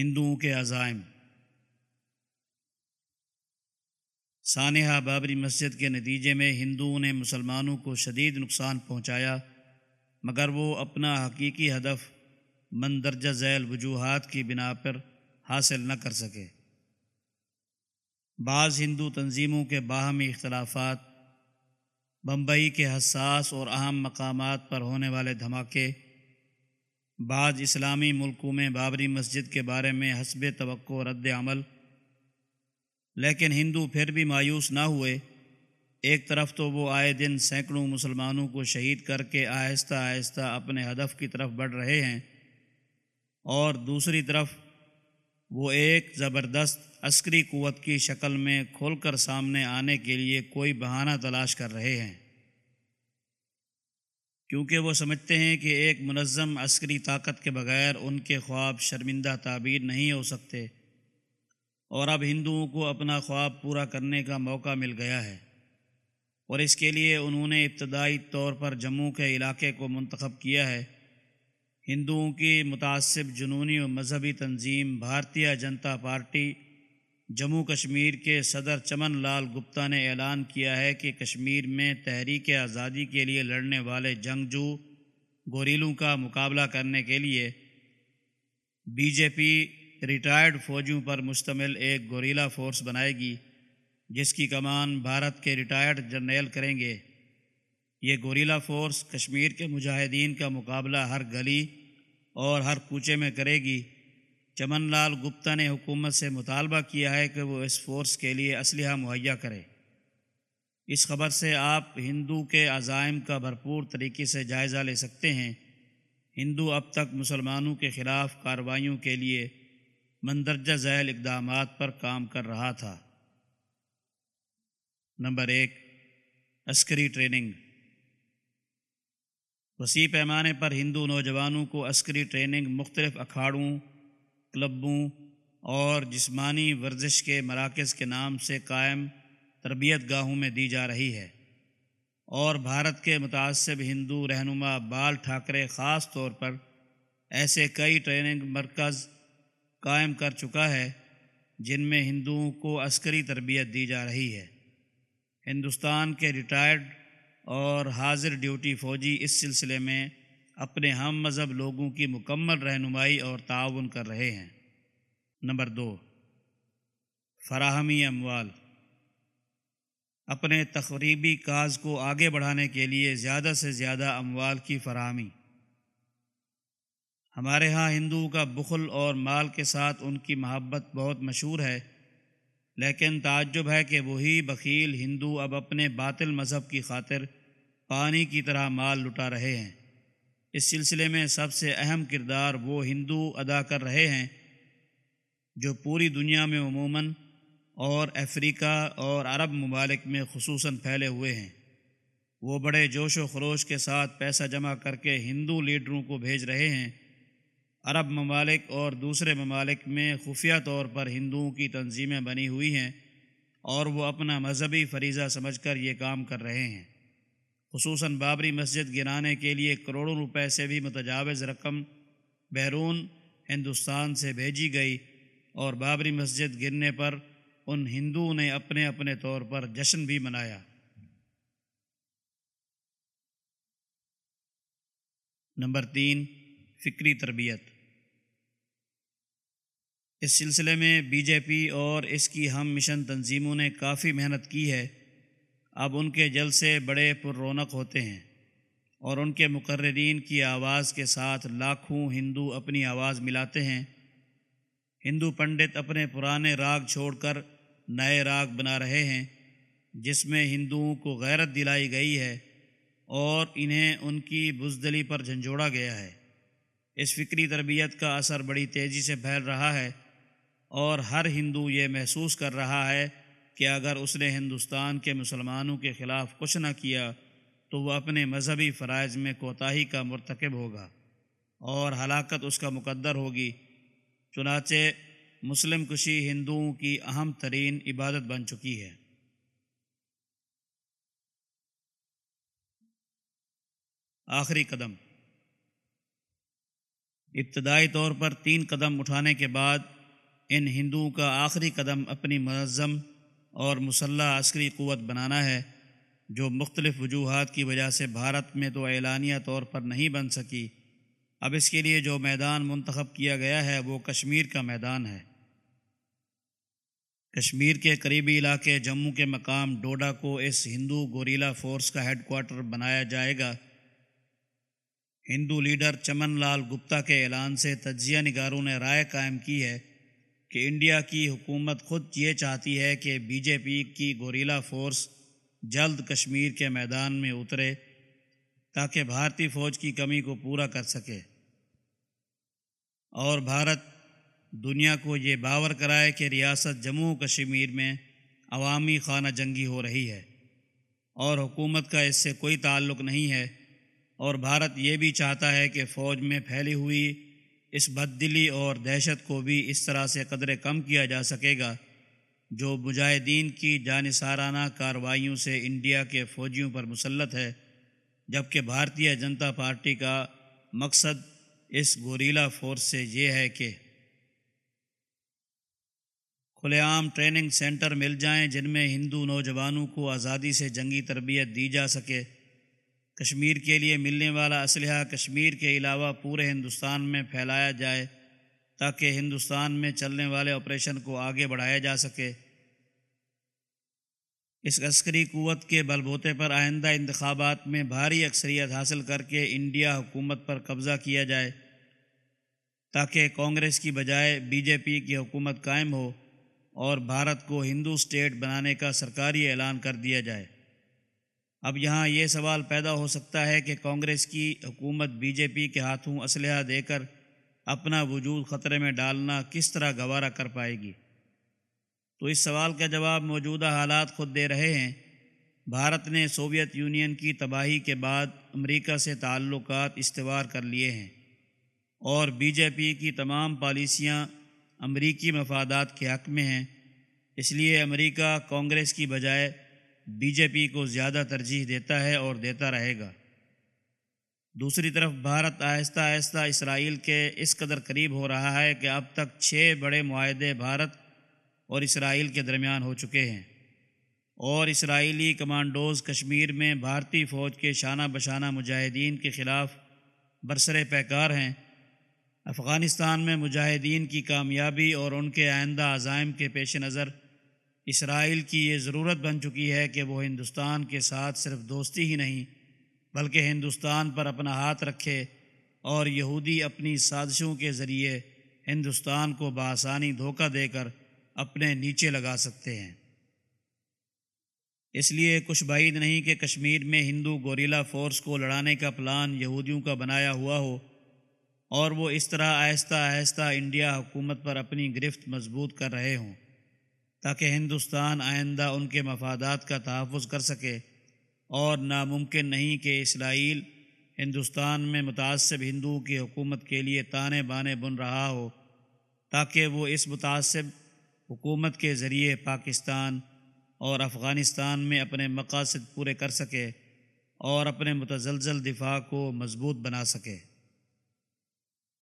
ہندوؤں کے عزائم۔ سانحہ بابری مسجد کے نتیجے میں ہندوؤں نے مسلمانوں کو شدید نقصان پہنچایا، مگر وہ اپنا حقیقی ہدف مندرجہ ذیل وجوہات کی بنا پر حاصل نہ کر سکے۔ بعض ہندو تنظیموں کے باہمی اختلافات، بمبئی کے حساس اور اہم مقامات پر ہونے والے دھماکے بعض اسلامی ملکوں میں بابری مسجد کے بارے میں حسب توقع رد عمل۔ لیکن ہندو پھر بھی مایوس نہ ہوئے۔ ایک طرف تو وہ آئے دن سینکڑوں مسلمانوں کو شہید کر کے آہستہ آہستہ اپنے ہدف کی طرف بڑھ رہے ہیں۔ اور دوسری طرف وہ ایک زبردست عسکری قوت کی شکل میں کھول کر سامنے آنے کے لیے کوئی بہانہ تلاش کر رہے ہیں۔ کیونکہ وہ سمجھتے ہیں کہ ایک منظم عسکری طاقت کے بغیر ان کے خواب شرمندہ تعبیر نہیں ہو سکتے اور اب ہندوؤں کو اپنا خواب پورا کرنے کا موقع مل گیا ہے اور اس کے لیے انہوں نے ابتدائی طور پر جموں کے علاقے کو منتخب کیا ہے۔ ہندوؤں کی متعصب جنونی و مذہبی تنظیم، بھارتیہ جنتا پارٹی جموں کشمیر کے صدر چمن لال گپتا نے اعلان کیا ہے کہ کشمیر میں تحریک آزادی کے لیے لڑنے والے جنگجو گوریلوں کا مقابلہ کرنے کے لیے بی جے پی ریٹائرڈ فوجیوں پر مشتمل ایک گوریلا فورس بنائے گی، جس کی کمان بھارت کے ریٹائرڈ جرنیل کریں گے۔ یہ گوریلا فورس کشمیر کے مجاہدین کا مقابلہ ہر گلی اور ہر کوچے میں کرے گی۔ چمن لال گپتا نے حکومت سے مطالبہ کیا ہے کہ وہ اس فورس کے لیے اسلحہ مہیا کرے۔ اس خبر سے آپ ہندو کے عزائم کا بھرپور طریقے سے جائزہ لے سکتے ہیں۔ ہندو اب تک مسلمانوں کے خلاف کارروائیوں کے لیے مندرجہ ذیل اقدامات پر کام کر رہا تھا۔ نمبر ایک، عسکری ٹریننگ۔ وسیع پیمانے پر ہندو نوجوانوں کو عسکری ٹریننگ مختلف اکھاڑوں کلبوں اور جسمانی ورزش کے مراکز کے نام سے قائم تربیت گاہوں میں دی جا رہی ہے۔ اور بھارت کے متعصب ہندو رہنما بال ٹھاکرے خاص طور پر ایسے کئی ٹریننگ مرکز قائم کر چکا ہے جن میں ہندوؤں کو عسکری تربیت دی جا رہی ہے۔ ہندوستان کے ریٹائرڈ اور حاضر ڈیوٹی فوجی اس سلسلے میں اپنے ہم مذہب لوگوں کی مکمل رہنمائی اور تعاون کر رہے ہیں۔ نمبر دو، فراہمی اموال۔ اپنے تقریبی کاز کو آگے بڑھانے کے لیے زیادہ سے زیادہ اموال کی فراہمی۔ ہمارے ہاں ہندوؤں کا بخل اور مال کے ساتھ ان کی محبت بہت مشہور ہے، لیکن تعجب ہے کہ وہی بخیل ہندو اب اپنے باطل مذہب کی خاطر پانی کی طرح مال لٹا رہے ہیں۔ اس سلسلے میں سب سے اہم کردار وہ ہندو ادا کر رہے ہیں جو پوری دنیا میں عموماً اور افریقہ اور عرب ممالک میں خصوصاً پھیلے ہوئے ہیں۔ وہ بڑے جوش و خروش کے ساتھ پیسہ جمع کر کے ہندو لیڈروں کو بھیج رہے ہیں۔ عرب ممالک اور دوسرے ممالک میں خفیہ طور پر ہندوؤں کی تنظیمیں بنی ہوئی ہیں اور وہ اپنا مذہبی فریضہ سمجھ کر یہ کام کر رہے ہیں۔ خصوصاً بابری مسجد گرانے کے لیے کروڑوں روپے سے بھی متجاوز رقم بیرون ہندوستان سے بھیجی گئی اور بابری مسجد گرنے پر ان ہندوؤں نے اپنے اپنے طور پر جشن بھی منایا۔ نمبر تین، فکری تربیت۔ اس سلسلے میں بی جے پی اور اس کی ہم مشن تنظیموں نے کافی محنت کی ہے۔ اب ان کے جلسے بڑے پر رونق ہوتے ہیں اور ان کے مقررین کی آواز کے ساتھ لاکھوں ہندو اپنی آواز ملاتے ہیں۔ ہندو پنڈت اپنے پرانے راگ چھوڑ کر نئے راگ بنا رہے ہیں، جس میں ہندوؤں کو غیرت دلائی گئی ہے اور انہیں ان کی بزدلی پر جھنجھوڑا گیا ہے۔ اس فکری تربیت کا اثر بڑی تیزی سے پھیل رہا ہے اور ہر ہندو یہ محسوس کر رہا ہے کہ اگر اس نے ہندوستان کے مسلمانوں کے خلاف کچھ نہ کیا تو وہ اپنے مذہبی فرائض میں کوتاہی کا مرتکب ہوگا اور ہلاکت اس کا مقدر ہوگی۔ چنانچہ مسلم کشی ہندوؤں کی اہم ترین عبادت بن چکی ہے۔ آخری قدم۔ ابتدائی طور پر تین قدم اٹھانے کے بعد ان ہندوؤں کا آخری قدم اپنی منظم اور مسلح عسکری قوت بنانا ہے، جو مختلف وجوہات کی وجہ سے بھارت میں تو اعلانیہ طور پر نہیں بن سکی۔ اب اس کے لیے جو میدان منتخب کیا گیا ہے، وہ کشمیر کا میدان ہے۔ کشمیر کے قریبی علاقے جموں کے مقام ڈوڈا کو اس ہندو گوریلا فورس کا ہیڈ کوارٹر بنایا جائے گا۔ ہندو لیڈر چمن لال گپتا کے اعلان سے تجزیہ نگاروں نے رائے قائم کی ہے کہ انڈیا کی حکومت خود یہ چاہتی ہے کہ بی جے پی کی گوریلا فورس جلد کشمیر کے میدان میں اترے تاکہ بھارتی فوج کی کمی کو پورا کر سکے۔ اور بھارت دنیا کو یہ باور کرائے کہ ریاست جموں کشمیر میں عوامی خانہ جنگی ہو رہی ہے اور حکومت کا اس سے کوئی تعلق نہیں ہے اور بھارت یہ بھی چاہتا ہے کہ فوج میں پھیلی ہوئی اس بددلی اور دہشت کو بھی اس طرح سے قدرے کم کیا جا سکے گا، جو مجاہدین کی جانصارانہ کارروائیوں سے انڈیا کے فوجیوں پر مسلط ہے، جبکہ بھارتیہ جنتا پارٹی کا مقصد اس گوریلا فورس سے یہ ہے کہ کھلے عام ٹریننگ سینٹر مل جائیں جن میں ہندو نوجوانوں کو آزادی سے جنگی تربیت دی جا سکے۔ کشمیر کے لیے ملنے والا اسلحہ کشمیر کے علاوہ پورے ہندوستان میں پھیلایا جائے تاکہ ہندوستان میں چلنے والے آپریشن کو آگے بڑھایا جا سکے۔ اس عسکری قوت کے بل بوتے پر آئندہ انتخابات میں بھاری اکثریت حاصل کر کے انڈیا حکومت پر قبضہ کیا جائے تاکہ کانگریس کی بجائے بی جے پی کی حکومت قائم ہو اور بھارت کو ہندو اسٹیٹ بنانے کا سرکاری اعلان کر دیا جائے۔ اب یہاں یہ سوال پیدا ہو سکتا ہے کہ کانگریس کی حکومت بی جے پی کے ہاتھوں اسلحہ دے کر اپنا وجود خطرے میں ڈالنا کس طرح گوارہ کر پائے گی؟ تو اس سوال کا جواب موجودہ حالات خود دے رہے ہیں۔ بھارت نے سوویت یونین کی تباہی کے بعد امریکہ سے تعلقات استوار کر لیے ہیں اور بی جے پی کی تمام پالیسیاں امریکی مفادات کے حق میں ہیں۔ اس لیے امریکہ کانگریس کی بجائے بی جے پی کو زیادہ ترجیح دیتا ہے اور دیتا رہے گا۔ دوسری طرف بھارت آہستہ آہستہ اسرائیل کے اس قدر قریب ہو رہا ہے کہ اب تک چھ بڑے معاہدے بھارت اور اسرائیل کے درمیان ہو چکے ہیں۔ اور اسرائیلی کمانڈوز کشمیر میں بھارتی فوج کے شانہ بشانہ مجاہدین کے خلاف برسر پیکار ہیں۔ افغانستان میں مجاہدین کی کامیابی اور ان کے آئندہ عزائم کے پیش نظر اسرائیل کی یہ ضرورت بن چکی ہے کہ وہ ہندوستان کے ساتھ صرف دوستی ہی نہیں، بلکہ ہندوستان پر اپنا ہاتھ رکھے اور یہودی اپنی سازشوں کے ذریعے ہندوستان کو بآسانی دھوکہ دے کر اپنے نیچے لگا سکتے ہیں۔ اس لیے کچھ بعید نہیں کہ کشمیر میں ہندو گوریلا فورس کو لڑانے کا پلان یہودیوں کا بنایا ہوا ہو اور وہ اس طرح آہستہ آہستہ انڈیا حکومت پر اپنی گرفت مضبوط کر رہے ہوں۔ تاکہ ہندوستان آئندہ ان کے مفادات کا تحفظ کر سکے اور ناممکن نہیں کہ اسرائیل ہندوستان میں متعصب ہندوؤں کی حکومت کے لیے تانے بانے بن رہا ہو، تاکہ وہ اس متعصب حکومت کے ذریعے پاکستان اور افغانستان میں اپنے مقاصد پورے کر سکے اور اپنے متزلزل دفاع کو مضبوط بنا سکے۔